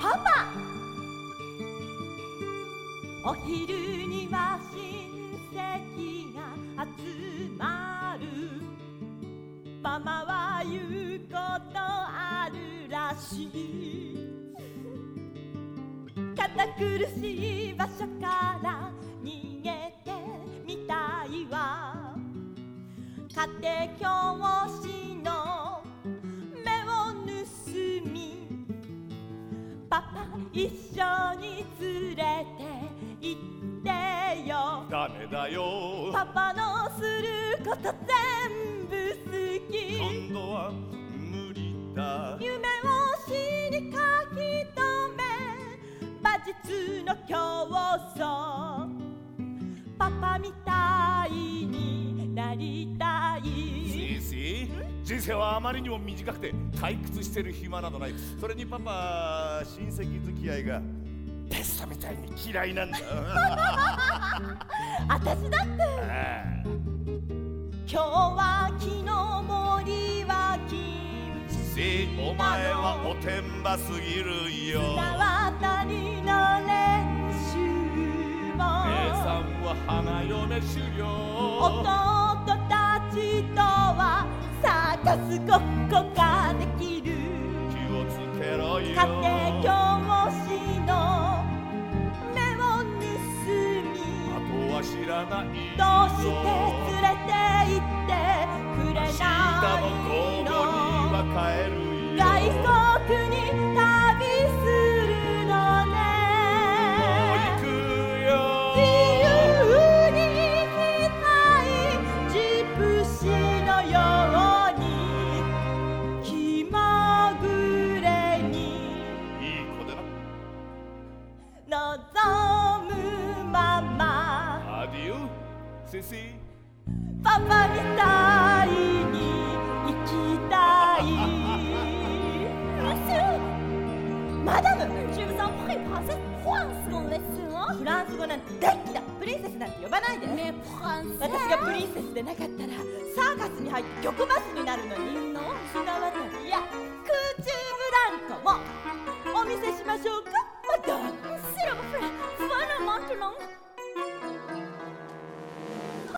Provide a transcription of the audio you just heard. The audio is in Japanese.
パパ。お昼には親戚が集まる。ママは言うことあるらしい。堅苦しい場所から逃げてみたいわ。家庭教師一緒に連れて行ってよ。ダメだよ。パパのすること全部好き。今度は無理だ。夢を死に書き留め馬術の競争パパみたいになりたい人生はあまりにも短くて退屈してる暇などない。それにパパ親戚付き合いがペストみたいに嫌いなんだ。私だって。あ今日は木の森は禁せお前はおてんばすぎるよ砂渡りの練習も。姉さんは花嫁修行弟たちとはサーカスごっこができる。気をつけろよ。家庭教師の目を盗み。あとは知らないどうして連れて行ってくれない望むまま。アディオセシパパみたいに生きたい。Madame, je vous en prie, princesse. フランス語なんて大っ嫌いプリンセスなんて呼ばないで。Mais princesse 私がプリンセスでなかったらサーカスに入って玉バスになるのに。の綱渡りや空中ブランコも。お見せしましょうか